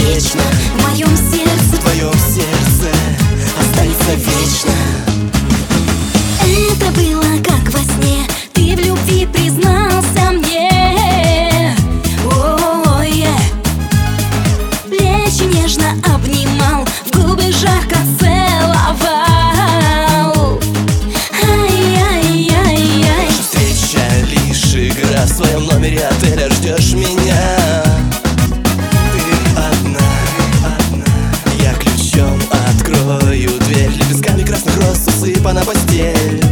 вечно. В моем сердце, в твоем сердце Останется вечно. Это было как во сне. Ты в любви признался мне. Ой, Плечи нежно обнимал В губы жарко целовал. Ай-яй-яй-яй. Встреча лишь игра В своем номере. А Отеля ждешь меня? на постель.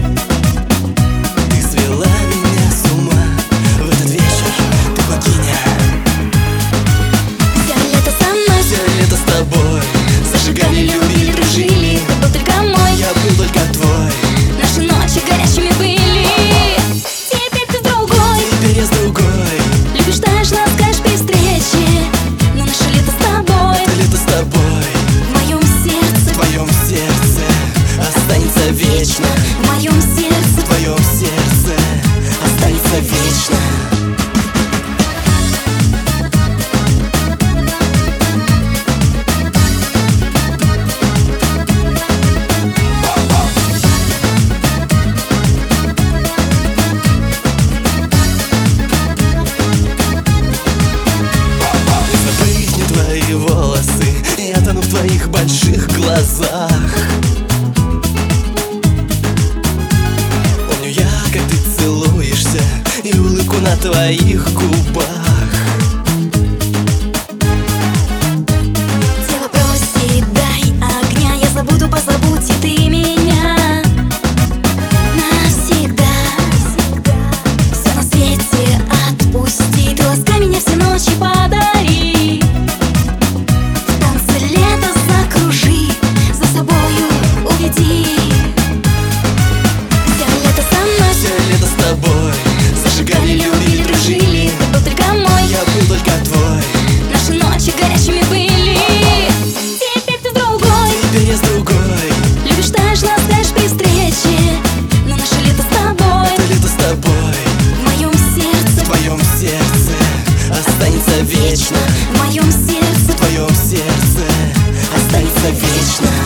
на твоих губах. Krishna